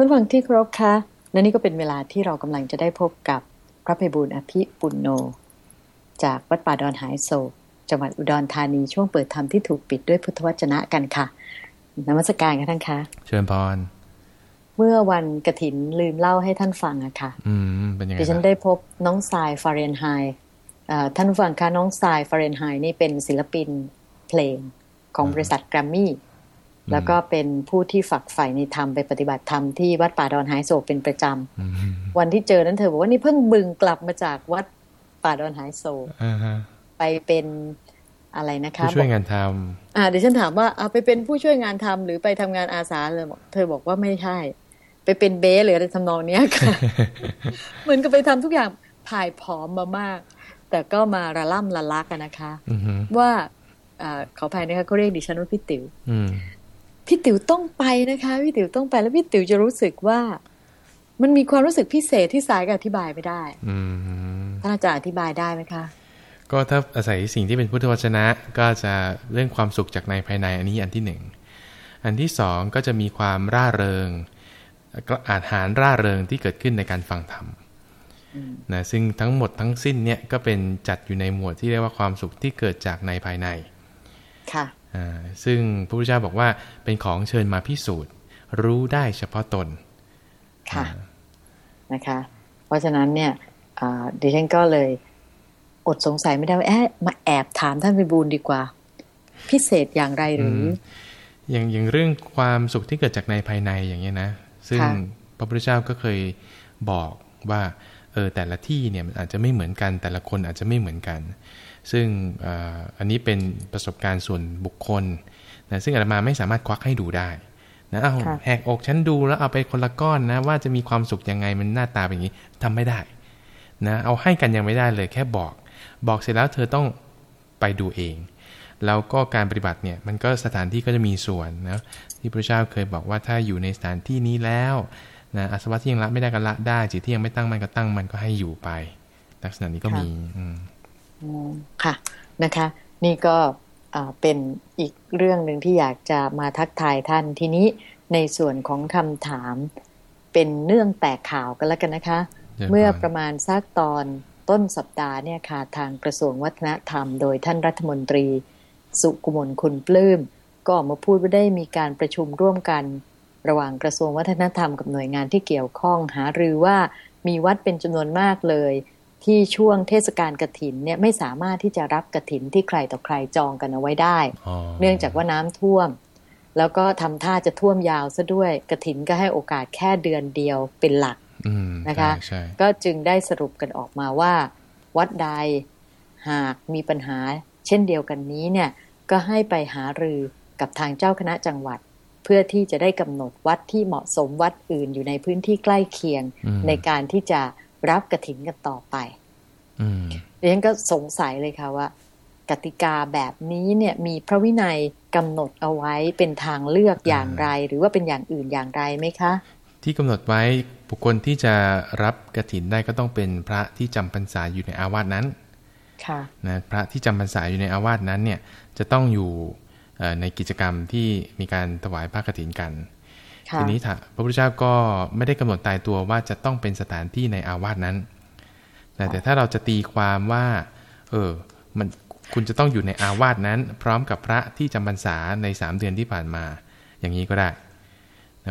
ท่านฟังที่เคารพคะและนี่ก็เป็นเวลาที่เรากำลังจะได้พบกับพระภัยบุญอภิปุณโน จากวัดป่าดอนหายโศกจังหวัดอุดรธานีช่วงเปิดธรรมที่ถูกปิดด้วยพุทธวจนะกันค่ะนมัสการค่ะท่านคะเชิญพรเมื่อวันกระถินลืมเล่าให้ท่านฟังอะค่ะ อืมเป็นยังไงดิฉันได้พบน้องทรายฟาเรนไฮต์เอ่อท่านผู้ฟังคะน้องทรายฟาเรนไฮต์นี่เป็นศิลปินเพลงของบริษัทแกรมมี่ แล้วก็เป็นผู้ที่ฝักใฝ่ในธรรมไปปฏิบัติธรรมที่วัดป่าดอนหายโศกเป็นประจอืมำวันที่เจอนั้นเธอบอกว่านี่เพิ่งบึงกลับมาจากวัดป่าดอนหายโศกอ่าฮะไปเป็นอะไรนะคะผู้ช่วยงานทอ่าเดี๋ยวฉันถามว่าเอาไปเป็นผู้ช่วยงานทำหรือไปทำงานอาสาเลยบอกเธอบอกว่าไม่ใช่ ไปเป็นเบสหรืออะไรทำนองเนี้ยค่ะเหมือนกับไปทำทุกอย่างผ่ายผอมมามาก แต่ก็มาระล่ำละลักกันนะคะำอือฮึว่าอ่าขออภัยนะคะเขาเรียกดิฉันว่าพี่ติ๋วอืม พี่ติ๋วต้องไปนะคะพี่ติ๋วต้องไปแล้วพี่ติ๋วจะรู้สึกว่า มันมีความรู้สึกพิเศษที่สายก็อธิบายไม่ได้อืมท่านอาจารย์อธิบายได้ไหมคะ ก็ถ้าอาศัยสิ่งที่เป็นพุทธวจนะ ก็จะเรื่องความสุขจากในภายในอันนี้อันที่หนึ่งอันที่สองก็จะมีความร่าเริงก็อาหารร่าเริงที่เกิดขึ้นในการฟังธรรมนะซึ่งทั้งหมดทั้งสิ้นเนี่ยก็เป็นจัดอยู่ในหมวดที่เรียกว่าความสุขที่เกิดจากในภายในค่ะอ่าซึ่งพระพุทธเจ้าบอกว่าเป็นของเชิญมาพิสูจน์ รู้ได้เฉพาะตนค่ะนะคะ เพราะฉะนั้นเนี่ยอ่าดิฉันก็เลยอดสงสัยไม่ได้ว่าเอ๊ะมาแอบถามท่านไปบูลย์ดีกว่า พิเศษอย่างไรหรือ อย่างอย่างเรื่องความสุขที่เกิดจากในภายในอย่างเงี้ยนะ ซึ่งค่ะพระพุทธเจ้าก็เคยบอกว่าเออแต่ละที่เนี่ยมันอาจจะไม่เหมือนกัน แต่ละคนอาจจะไม่เหมือนกัน ซึ่งอ่าอันนี้เป็นประสบการณ์ส่วนบุคคลนะซึ่งอาตมาไม่สามารถควักให้ดูได้นะเอาค่ะแหกอกฉันดูแล้วเอาไปคนละก้อนนะ ว่าจะมีความสุขยังไงมันหน้าตาเป็นอย่างนี้ทำไม่ได้นะเอาให้กันยังไม่ได้เลยแค่บอก บอกเสร็จแล้วเธอต้องไปดูเอง แล้วก็การปฏิบัติเนี่ยมันก็สถานที่ก็จะมีส่วนนะที่พระเจ้าเคยบอกว่าถ้าอยู่ในสถานที่นี้แล้วนะอาสวะที่ยังละไม่ได้ก็ละได้จิตที่ยังไม่ตั้งมันก็ตั้งมันก็ให้อยู่ไป ลักษณะนี้ก็มีอืมอืม ค่ะนะคะ นี่ก็อ่าเป็นอีกเรื่องหนึ่งที่อยากจะมาทักทายท่านทีนี้ในส่วนของคำถามเป็นเนื่องแตกข่าวกันแล้วกันนะคะเดี๋ยวก่อนเมื่อประมาณสักตอนต้นสัปดาห์เนี่ยค่ะทางกระทรวงวัฒนธรรม โดยท่านรัฐมนตรี สุกุมลคุณปลื้มก็ออกมาพูดว่าได้มีการประชุมร่วมกัน ระหว่างกระทรวงวัฒนธรรมกับหน่วยงานที่เกี่ยวข้องหารือว่ามีวัดเป็นจำนวนมากเลย ที่ช่วงเทศกาลกระถินเนี่ยไม่สามารถที่จะรับกระถินที่ใครต่อใครจองกันเอาไว้ได้อ๋อเนื่องจากว่าน้ำท่วม แล้วก็ทำท่าจะท่วมยาวซะด้วยกระถินก็ให้โอกาสแค่เดือนเดียวเป็นหลักอืมนะคะใช่ใช่ก็จึงได้สรุปกันออกมาว่า วัดใดหากมีปัญหา เช่นเดียวกันนี้เนี่ยก็ให้ไปหารือกับทางเจ้าคณะจังหวัด เพื่อที่จะได้กำหนดวัดที่เหมาะสมวัดอื่นอยู่ในพื้นที่ใกล้เคียงอืมในการที่จะ รับกระถินกันต่อไปอืมดิฉันก็สงสัยเลยค่ะว่า กติกาแบบนี้เนี่ยมีพระวินัยกำหนดเอาไว้เป็นทางเลือกอย่างไร หรือว่าเป็นอย่างอื่นอย่างไรไหมคะ ที่กำหนดไว้บุคคลที่จะรับกระถินได้ก็ต้องเป็นพระที่จำพรรษาอยู่ในอาวาสนั้นค่ะนะพระที่จำพรรษาอยู่ในอาวาสนั้นเนี่ยจะต้องอยู่เอ่อในกิจกรรมที่มีการถวายพระกฐินกันค่ะ ทีนี้พระพุทธเจ้าก็ไม่ได้กำหนดตายตัวว่าจะต้องเป็นสถานที่ในอาวาสนั้น แต่ถ้าเราจะตีความว่า เออ มันคุณจะต้องอยู่ในอาวาสนั้น พร้อมกับพระที่จำพรรษาในสามเดือนที่ผ่านมา อย่างนี้ก็ได้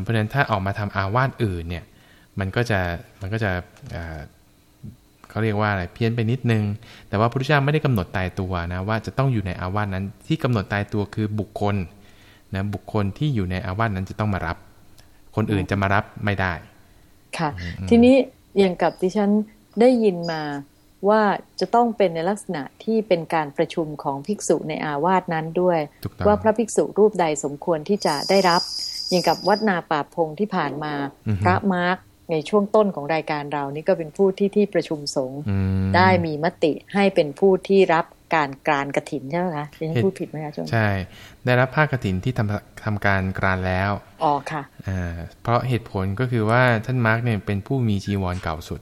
เพราะฉะนั้นถ้าออกมาทำอาวาสอื่นเนี่ย มันก็จะมันก็จะเเขาเรียกว่าอะไรเพี้ยนไปนิดนึง แต่ว่าพระพุทธเจ้าไม่ได้กำหนดตายตัวนะว่าจะต้องอยู่ในอาวาสนั้นที่กำหนดตายตัวคือบุคคลนะบุคคลที่อยู่ในอาวาสนั้นจะต้องมารับ คนอื่นจะมารับไม่ได้ ค่ะ ทีนี้อย่างกับที่ฉันได้ยินมาว่าจะต้องเป็นในลักษณะที่เป็นการประชุมของภิกษุในอาวาสนั้นด้วยถูกต้องว่าพระภิกษุรูปใดสมควรที่จะได้รับ อย่างกับวัดนาป่าพงที่ผ่านมาอือฮึพระมาร์กในช่วงต้นของรายการเรานี่ก็เป็นผู้ที่ที่ประชุมสงฆ์อืมได้มีมติให้เป็นผู้ที่รับ การกรานกระถินใช่ไหมคะดิฉันเห็นพูดผิดไหมคะช่วงใช่ ได้รับผ้ากฐินที่ทำทำการกรานแล้วอ๋อค่ะอ่าเพราะเหตุผลก็คือว่าท่านมาร์กเนี่ยเป็นผู้มีจีวรเก่าสุด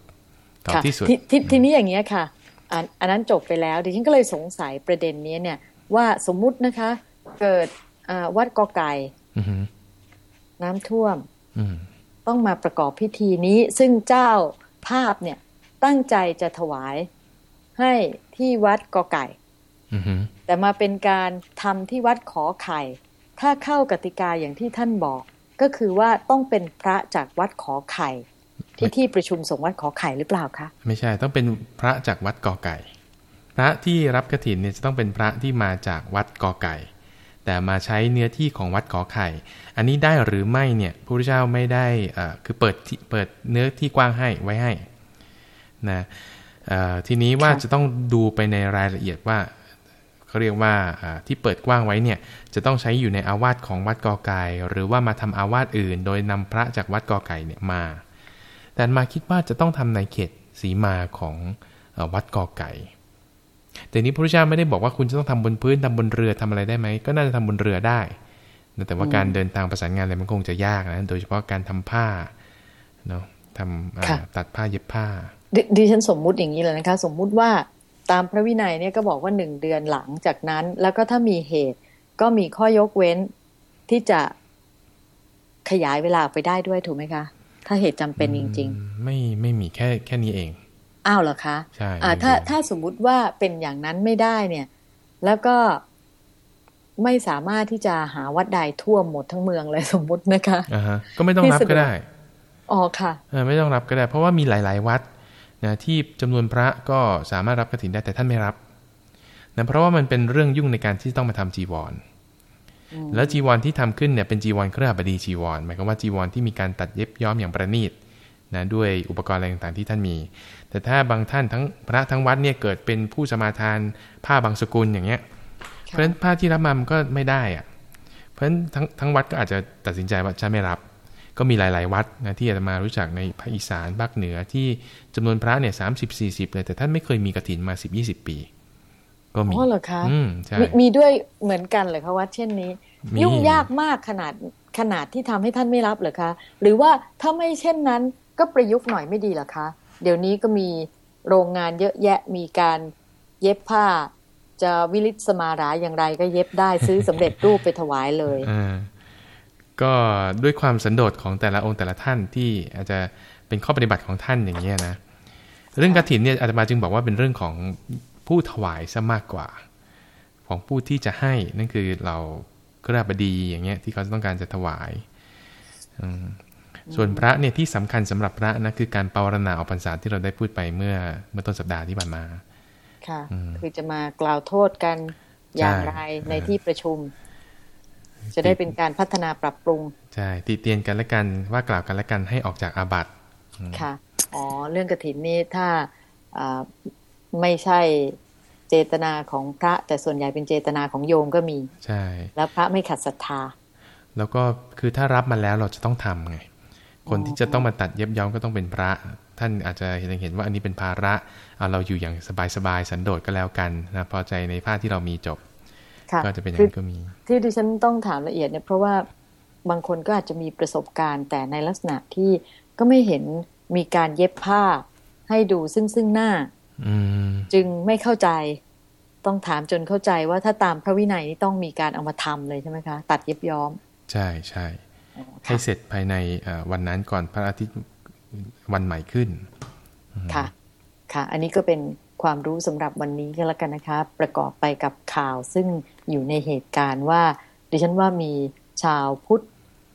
เก่าค่ะที่สุดททีทีนี้อย่างเงี้ยค่ะอันอันนั้นจบไปแล้วดิฉันก็เลยสงสัยประเด็นนี้เนี่ย ว่าสมมุตินะคะ เกิดอ่าวัดกอไก่อือหือน้ำท่วมอืมต้องมาประกอบพิธีนี้ ซึ่งเจ้าภาพเนี่ยตั้งใจจะถวายให้ ที่วัดกอไก่อือฮึแต่มาเป็นการทำที่วัดขอไข่ ถ้าเข้ากติกาอย่างที่ท่านบอก ก็คือว่าต้องเป็นพระจากวัดขอไข่ ที่ที่ประชุมสงฆ์วัดขอไข่หรือเปล่าคะไม่ใช่ต้องเป็นพระจากวัดกอไก่ พระที่รับกฐินเนี่ยจะต้องเป็นพระที่มาจากวัดกอไก่ แต่มาใช้เนื้อที่ของวัดขอไข่ อันนี้ได้หรือไม่เนี่ยพระพุทธเจ้าไม่ได้อ่าคือเปิดที่เปิดเนื้อที่กว้างให้ไว้ให้นะเอ่อ ทีนี้ว่าค่ะจะต้องดูไปในรายละเอียดว่าเขาเรียกว่าอ่าที่เปิดกว้างไว้เนี่ยจะต้องใช้อยู่ในอาวาสของวัดกอไก่หรือว่ามาทำอาวาสอื่น โดยนำพระจากวัดกอไก่เนี่ยมา แต่มาคิดว่าจะต้องทำในเขตสีมาของเออวัดกอไก่แต่นี้พระพุทธเจ้าไม่ได้บอกว่าคุณจะต้องทำบนพื้นทำบนเรือทำอะไรได้ไหมก็น่าจะทำบนเรือได้ แต่ว่าการเดินทางประสานงานอะไรมันคงจะยากนะโดยเฉพาะการทำผ้าเนาะทำอ่าค่ะตัดผ้าเย็บผ้า ดดิฉันสมมุติอย่างนี้เลยนะคะ สมมุติว่าตามพระวินัยเนี่ยก็บอกว่าหนึ่งเดือนหลังจากนั้น แล้วก็ถ้ามีเหตุก็มีข้อยกเว้นที่จะขยายเวลาไปได้ด้วยถูกไหมคะ ถ้าเหตุจำเป็นจริงอืมไม่ไม่มีแค่แค่นี้เองๆอ้าวเหรอคะใช่อ่าไม่มีถ้าถ้าสมมุติว่าเป็นอย่างนั้นไม่ได้เนี่ย แล้วก็ไม่สามารถที่จะหาวัดใดทั่วหมดทั้งเมืองเลยสมมุตินะคะอ่าฮะก็ไม่ต้องรับที่สะดวกก็ได้อ๋อค่ะเออไม่ต้องรับก็ได้ เพราะว่ามีหลาย ๆ วัด นะที่จำนวนพระก็สามารถรับกฐินได้แต่ท่านไม่รับนะเพราะว่ามันเป็นเรื่องยุ่งในการที่ต้องมาทำจีวร แล้วจีวรที่ทำขึ้นเนี่ยเป็นจีวรเครือบดีจีวรหมายความว่าจีวรที่มีการตัดเย็บย้อมอย่างประณีตนะด้วยอุปกรณ์อะไรต่างๆที่ท่านมี แต่ถ้าบางท่านทั้งพระทั้งวัดเนี่ยเกิดเป็นผู้สมาทานผ้าบางสกุลอย่างเงี้ย เพราะฉะนั้นผ้าที่รับมามันก็ไม่ได้อะเพราะฉะนั้นทั้งทั้งวัดก็อาจจะตัดสินใจว่าฉันไม่รับ ก็มีหลาย ๆ วัดนะที่อาตมารู้จักในภาคอีสานภาคเหนือที่จำนวนพระเนี่ยสามสิบสี่สิบเลยแต่ท่านไม่เคยมีกฐินมาสิบยี่สิบปี ก็มีอ๋อเหรอคะอืมใช่มีมีด้วยเหมือนกันเลยคะวัดเช่นนี้มียุ่งยากมากขนาดขนาดที่ทำให้ท่านไม่รับเหรอคะ หรือว่าถ้าไม่เช่นนั้นก็ประยุกต์หน่อยไม่ดีเหรอคะ เดี๋ยวนี้ก็มีโรงงานเยอะแยะมีการเย็บผ้า จะวิลิตสมาราอย่างไรก็เย็บได้ซื้อสำเร็จรูปไปถวายเลยอ่า ก็ด้วยความสันโดษของแต่ละองค์แต่ละท่านที่อาจจะเป็นข้อปฏิบัติของท่านอย่างนี้ยนะ เรื่องกฐินเนี่ยอาตมาจึงบอกว่าเป็นเรื่องของผู้ถวายซะมากกว่า ของผู้ที่จะให้นั่นคือเรากราบดีอย่างเงี้ยที่เขาต้องการจะถวายอืมส่วนพระเนี่ยที่สำคัญสำหรับพระนะคือการปารณาออกพรรษาที่เราได้พูดไปเมื่อเมื่อต้นสัปดาห์ที่ผ่านมา ค่ะอืมคือจะมากล่าวโทษกันอย่างไรใช่ในที่ประชุม จะได้เป็นการพัฒนาปรับปรุง ใช่ติเตียนกันและกันว่ากล่าวกันและกันให้ออกจากอาบัติค่ะอ๋อเรื่องกระถินนี่ถ้าอ่าไม่ใช่เจตนาของพระ แต่ส่วนใหญ่เป็นเจตนาของโยมก็มี ใช่ แล้วพระไม่ขัดศรัทธา แล้วก็คือถ้ารับมาแล้วเราจะต้องทำไง คนที่จะต้องมาตัดเย็บย้อมก็ต้องเป็นพระ ท่านอาจจะเห็นเห็นว่าอันนี้เป็นภาระ เอาเราอยู่อย่างสบายๆสันโดษก็แล้วกันนะพอใจในผ้าที่เรามีจบค่ะ ก็จะเป็นอย่างคือนั้นก็มี ที่ดิฉันต้องถามละเอียดเนี่ยเพราะว่าบางคนก็อาจจะมีประสบการณ์แต่ในลักษณะที่ก็ไม่เห็นมีการเย็บผ้าให้ดูซึ่งซึ่งหน้าอืมจึงไม่เข้าใจ ต้องถามจนเข้าใจว่าถ้าตามพระวินัยนี่ต้องมีการเอามาทำเลยใช่ไหมคะ ตัดเย็บย้อม ใช่ใช่อ๋อให้ค่ะเสร็จภายในเอ่อวันนั้นก่อนพระอาทิตย์วันใหม่ขึ้น ค่ะ ค่ะ อันนี้ก็เป็น ความรู้สำหรับวันนี้ก็แล้วกันนะคะ ประกอบไปกับข่าวซึ่งอยู่ในเหตุการณ์ว่า ดิฉันว่ามีชาวพุทธ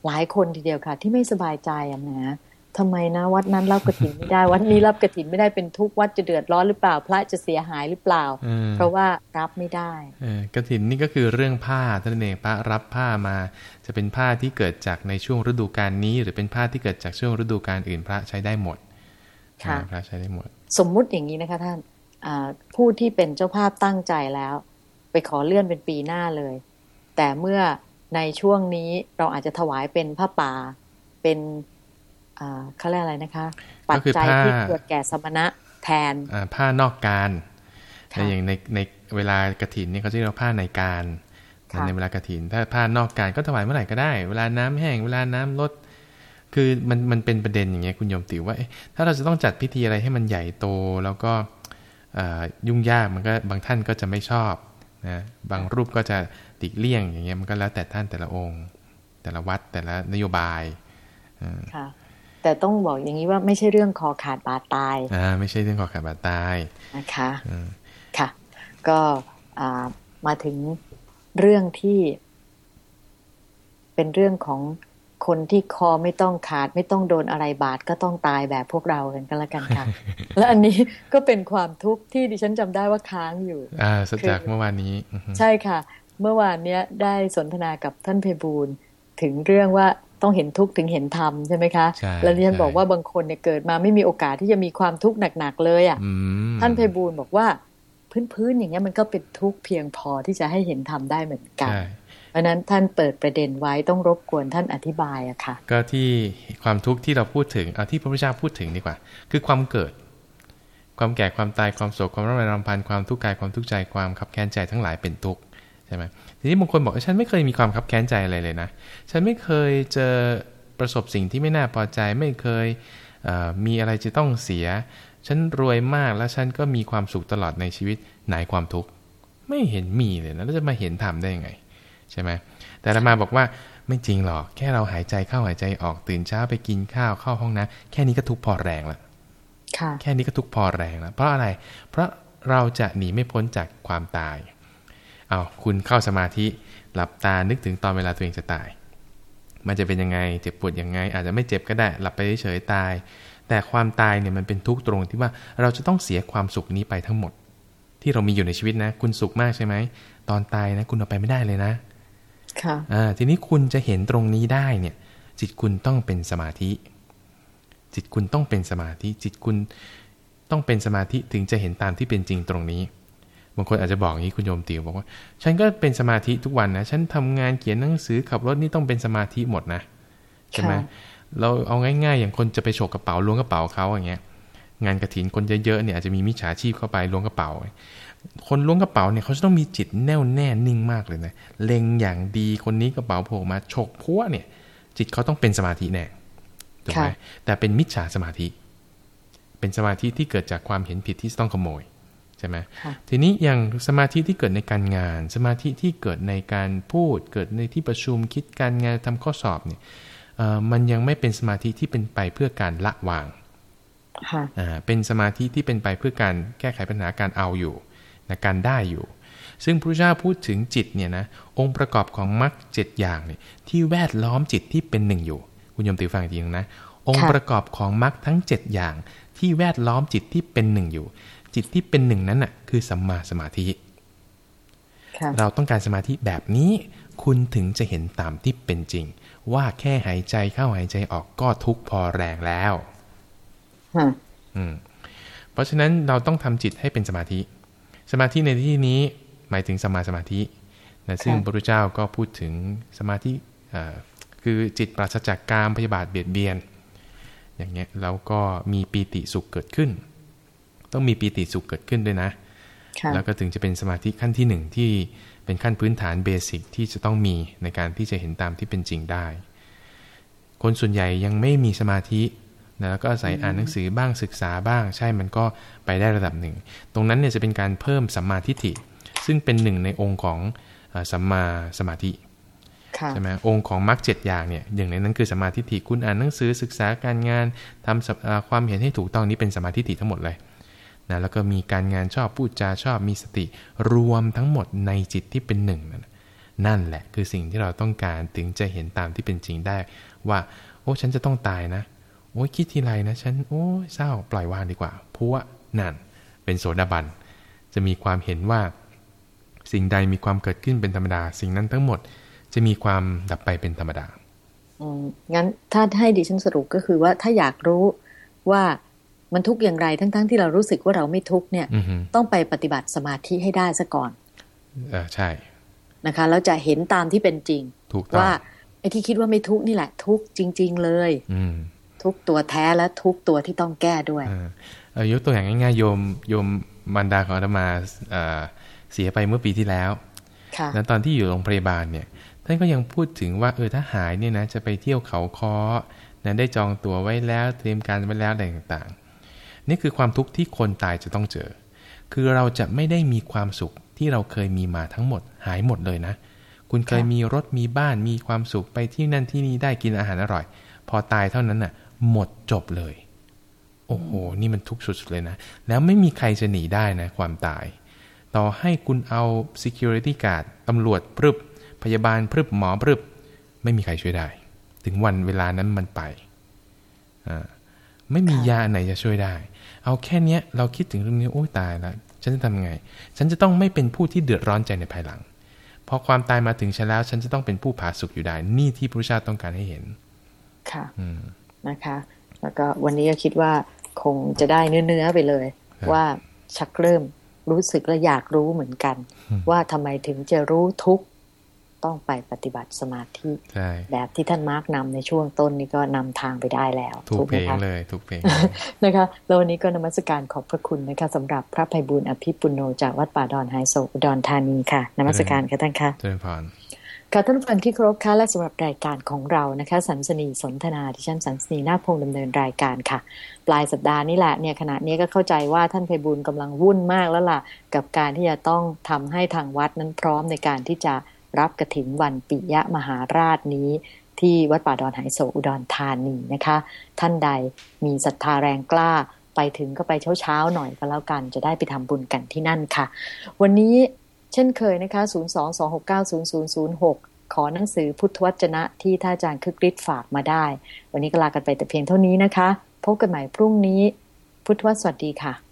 หลายคนทีเดียวค่ะ ที่ไม่สบายใจอะนะทำไมนะ วัดนั้นรับกระถินไม่ได้ วัดนี้รับกระถินไม่ได้เป็นทุกข์วัดจะเดือดร้อนหรือเปล่า พระจะเสียหายหรือเปล่าอืมเพราะว่ารับไม่ได้เอ่อกฐินนี่ก็คือเรื่องผ้าท่านนเองพระรับผ้ามา จะเป็นผ้าที่เกิดจากในช่วงฤดูกาลนี้ หรือเป็นผ้าที่เกิดจากช่วงฤดูกาลอื่น พระใช้ได้หมดค่ะอ่าพระใช้ได้หมด สมมุติอย่างนี้นะคะท่านอ่า ผู้ที่เป็นเจ้าภาพตั้งใจแล้ว ไปขอเลื่อนเป็นปีหน้าเลย แต่เมื่อในช่วงนี้เราอาจจะถวายเป็นผ้าป่าเป็นอ่าเขาเรียกอะไรนะคะ ปัจก็คือจัยผ้าที่เกิดแก่สมณะแทนอ่าผ้านอกการค่ะแต่อย่างในในเวลากฐินเนี่ยเขาจะเรียกว่าผ้าในการค่ะในเวลากฐิน ถ้าผ้านอกการก็ถวายเมื่อไหร่ก็ได้ เวลาน้ำแห้งเวลาน้ำลด คือมันมันเป็นประเด็นอย่างเงี้ยคุณโยมติวว่าเอ๊ะถ้าเราจะต้องจัดพิธีอะไรให้มันใหญ่โตแล้วก็เอ่อ ยุ่งยากมันก็บางท่านก็จะไม่ชอบนะบางรูปก็จะติเลี่ยงอย่างเงี้ยมันก็แล้วแต่ท่านแต่ละองค์ แต่ละวัดแต่ละนโยบายค่ะแต่ต้องบอกอย่างนี้ว่าไม่ใช่เรื่องคอขาดบาดตายอ่าไม่ใช่เรื่องคอขาดบาดตายนะคะอืมค่ะ ก็อ่ามาถึงเรื่องที่เป็นเรื่องของ คนที่คอไม่ต้องขาด ไม่ต้องโดนอะไรบาดก็ต้องตายแบบพวกเรากันก็แล้วกันค่ะ และอันนี้ก็เป็นความทุกข์ที่ดิฉันจำได้ว่าค้างอยู่ อ่าสจากเมื่อวานนี้อือฮึใช่ค่ะ เมื่อวานเนี้ยได้สนทนากับท่านเพบูลย์ถึงเรื่องว่าต้องเห็นทุกข์ถึงเห็นธรรมใช่ไหมคะใช่แล้วดิฉันใช่บอกว่าบางคนเนี่ยเกิดมาไม่มีโอกาสที่จะมีความทุกข์หนักๆเลยอะอืมท่านเพบูลย์บอกว่าพื้นๆอย่างเงี้ยมันก็เป็นทุกข์เพียงพอที่จะให้เห็นธรรมได้เหมือนกันใช่ เพราะนั้นท่านเปิดประเด็นไว้ต้องรบกวนท่านอธิบายอะค่ะ ก็ที่ความทุกข์ที่เราพูดถึงเอาที่พระพุทธเจ้าพูดถึงดีกว่า คือความเกิด ความแก่ความตายความโศกความร้อนรำพันความทุกข์กายความทุกข์ใจความขับแค้นใจทั้งหลายเป็นทุกข์ใช่ไหมทีนี้บางคนบอกว่าฉันไม่เคยมีความขับแค้นใจอะไรเลยนะ ฉันไม่เคยเจอประสบสิ่งที่ไม่น่าพอใจไม่เคยเมีอะไรจะต้องเสีย ฉันรวยมากแล้วฉันก็มีความสุขตลอดในชีวิตไหนความทุกข์ไม่เห็นมีเลยนะแล้วจะมาเห็นธรรมได้ยังไง ใช่ไหมแต่อาตมาบอกว่าไม่จริงหรอก แค่เราหายใจเข้าหายใจออกตื่นเช้าไปกินข้าวเข้าห้องน้ำแค่นี้ก็ทุกข์พอแรงแล้วค่ะแค่นี้ก็ทุกข์พอแรงแล้วเพราะอะไร เพราะเราจะหนีไม่พ้นจากความตาย เอาคุณเข้าสมาธิหลับตานึกถึงตอนเวลาตัวเองจะตาย มันจะเป็นยังไงเจ็บปวดยังไง อาจจะไม่เจ็บก็ได้ หลับไปเฉยๆตาย แต่ความตายเนี่ยมันเป็นทุกข์ตรงที่ว่าเราจะต้องเสียความสุขนี้ไปทั้งหมด ที่เรามีอยู่ในชีวิตนะ คุณสุขมากใช่ไหมตอนตายนะ คุณเอาไปไม่ได้เลยนะ ค่ะอ่าทีนี้คุณจะเห็นตรงนี้ได้เนี่ย จิตคุณต้องเป็นสมาธิ จิตคุณต้องเป็นสมาธิ จิตคุณต้องเป็นสมาธิถึงจะเห็นตามที่เป็นจริงตรงนี้บางคนอาจจะบอกอย่างนี้คุณโยมติวบอกว่า ฉันก็เป็นสมาธิทุกวันนะฉันทำงานเขียนหนังสือขับรถนี่ต้องเป็นสมาธิหมดนะใช่ไหมค่ะเราเอาง่ายๆ อย่างคนจะไปฉกกระเป๋าล้วงกระเป๋าเขาอย่างเงี้ยงานกระถินคนเยอะๆเนี่ยอาจจะมีมิจฉาชีพเข้าไปล้วงกระเป๋า คนล้วงกระเป๋าเนี่ยเขาจะต้องมีจิตแน่วแน่นิ่งมากเลยนะเล็งอย่างดีคนนี้กระเป๋าโผล่มาฉกพัวเนี่ย จิตเขาต้องเป็นสมาธิแน่ถูกไหมค่ะแต่เป็นมิจฉาสมาธิ เป็นสมาธิที่เกิดจากความเห็นผิดที่ต้องขโมยใช่ไหมค่ะทีนี้อย่างสมาธิที่เกิดในการงาน สมาธิที่เกิดในการพูด เกิดในที่ประชุมคิดการงานทำข้อสอบเนี่ยเอ่อมันยังไม่เป็นสมาธิที่เป็นไปเพื่อการละวางค่ะอ่าเป็นสมาธิที่เป็นไปเพื่อการแก้ไขปัญหาการเอาอยู่ นะการได้อยู่ ซึ่งพระเจ้าพูดถึงจิตเนี่ยนะองค์ประกอบของมรรคเจ็ดอย่างเนี่ยที่แวดล้อมจิตที่เป็นหนึ่งอยู่ คุณโยมติวฟังอีกทีนึงนะ องค์ประกอบของมรรคทั้ง 7 อย่าง ที่แวดล้อมจิตที่เป็นหนึ่งอยู่ จิตที่เป็นหนึ่งนั้นน่ะคือสัมมาสมาธิค่ะเราต้องการสมาธิแบบนี้คุณถึงจะเห็นตามที่เป็นจริง ว่าแค่หายใจเข้าหายใจออกก็ทุกข์พอแรงแล้วค่ะอืมเพราะฉะนั้นเราต้องทำจิตให้เป็นสมาธิ สมาธิในที่นี้หมายถึงสมาสมาธินะซึ่งพระพุทธเจ้าก็พูดถึงสมาธิเอ่อคือจิตปราศจากกามพยาบาทเบียดเบียน อย่างเงี้ยแล้วก็มีปีติสุขเกิดขึ้น ต้องมีปีติสุขเกิดขึ้นด้วยนะค่ะแล้วก็ถึงจะเป็นสมาธิขั้นที่หนึ่งที่เป็นขั้นพื้นฐานเบสิกที่จะต้องมีในการที่จะเห็นตามที่เป็นจริงได้ คนส่วนใหญ่ยังไม่มีสมาธิ นะแล้วก็อาศัยอ่านหนังสือบ้างศึกษาบ้าง ใช่มันก็ไปได้ระดับหนึ่ง ตรงนั้นเนี่ยจะเป็นการเพิ่มสัมมาทิฏฐิ ซึ่งเป็นหนึ่งในองค์ของเอ่อสัมมาสมาธิค่ะใช่ไหมองค์ของมรรคเจ็ดอย่างเนี่ยอย่างในนั้นคือสมาธิฏฐิคุณอ่านหนังสือศึกษาการงานทำสัมเอ่อความเห็นให้ถูกต้องนี้เป็นสมาธิฏฐิทั้งหมดเลยนะแล้วก็มีการงานชอบพูดจาชอบมีสติ รวมทั้งหมดในจิตที่เป็นหนึ่งนั่นน่ะนั่นแหละคือสิ่งที่เราต้องการถึงจะเห็นตามที่เป็นจริงได้ ว่า โอ้ฉันจะต้องตายนะ โอ้ยคิดทีไรนะฉันโอ้ยเศร้าปล่อยวางดีกว่าพัวนั่น เป็นโสดาบัน จะมีความเห็นว่า สิ่งใดมีความเกิดขึ้นเป็นธรรมดา สิ่งนั้นทั้งหมดจะมีความดับไปเป็นธรรมดาอืมงั้นถ้าให้ดิฉันสรุปก็คือว่าถ้าอยากรู้ว่ามันทุกข์อย่างไรทั้งๆที่เรารู้สึกว่าเราไม่ทุกข์เนี่ยอือฮึต้องไปปฏิบัติสมาธิให้ได้ซะก่อนเออใช่นะคะแล้วจะเห็นตามที่เป็นจริง ถูกต้องว่าไอ้ที่คิดว่าไม่ทุกข์นี่แหละ ทุกข์จริง ๆ เลย อืม ทุกตัวแท้และทุกตัวที่ต้องแก้ด้วยเออเอ่อยกตัวอย่างง่ายๆโยมโยมมารดาของอาตมาเอ่อเสียไปเมื่อปีที่แล้วค่ะแล้วตอนที่อยู่โรงพยาบาลเนี่ย ท่านก็ยังพูดถึงว่าเออถ้าหายเนี่ยนะจะไปเที่ยวเขาคอนะได้จองตั๋วไว้แล้วเตรียมการไว้แล้วอะไรต่างๆ นี่คือความทุกข์ที่คนตายจะต้องเจอ คือเราจะไม่ได้มีความสุขที่เราเคยมีมาทั้งหมดหายหมดเลยนะ คุณเคยค่ะมีรถมีบ้านมีความสุขไปที่นั่นที่นี่ได้กินอาหารอร่อย พอตายเท่านั้นน่ะ หมดจบเลย โอ้โห นี่มันทุกข์สุดๆเลยนะ แล้วไม่มีใครจะหนีได้นะ ความตาย ต่อให้คุณเอา security guard ตำรวจพรึบ พยาบาลพรึบ หมอพรึบ ไม่มีใครช่วยได้ ถึงวันเวลานั้นมันไปอ่าไม่มียาไหนจะช่วยได้ เอาแค่เนี้ย เราคิดถึงเรื่องนี้โอ้ยตายแล้วฉันจะทำไง ฉันจะต้องไม่เป็นผู้ที่เดือดร้อนใจในภายหลังพอความตายมาถึงฉันแล้ว ฉันจะต้องเป็นผู้ผาสุกอยู่ได้ นี่ที่พระเจ้าต้องการให้เห็น ค่ะ อืม นะคะ แล้วก็วันนี้ก็คิดว่าคงจะได้เนื้อๆไปเลยครับว่าชักเริ่มรู้สึกและอยากรู้เหมือนกันอืมว่าทำไมถึงจะรู้ทุกข์ต้องไปปฏิบัติสมาธิใช่แบบที่ท่านมาร์กนำในช่วงต้นนี้ก็นำทางไปได้แล้ว ถูกไหเพมลงคะเลย ถูกเพลงนะคะแล้ววันนี้ก็นมัสการขอบพระคุณนะคะสำหรับพระภัยบุญอภิปุโนจากวัดป่าดอนไฮโซอุดรธานีค่ะนมัสการค่ะท่านคะเจริญพร ค่ะท่านผู้ฟังที่เคารพค่ะและสำหรับรายการของเรานะคะ สันสนีสนทนาที่ฉันสันสนีนาพงษ์ดำเนินรายการค่ะ ปลายสัปดาห์นี้แหละเนี่ยขณะนี้ก็เข้าใจว่าท่านภัยบุญกำลังวุ่นมากแล้วล่ะ กับการที่จะต้องทำให้ทางวัดนั้นพร้อมในการที่จะรับกระถินวันปิยะมหาราชนี้ ที่วัดป่าดอนไหโศอุดรธานีนะคะ ท่านใดมีศรัทธาแรงกล้าไปถึงก็ไปเช้าๆหน่อยก็แล้วกัน จะได้ไปทำบุญกันที่นั่นค่ะ วันนี้ เช่นเคยนะคะ022690006 ขอหนังสือพุทธวจนะที่ท่านอาจารย์คึกฤทธิ์ฝากมาได้ วันนี้ก็ลากันไปแต่เพียงเท่านี้นะคะ พบกันใหม่พรุ่งนี้ พุทธวสวัสดีค่ะ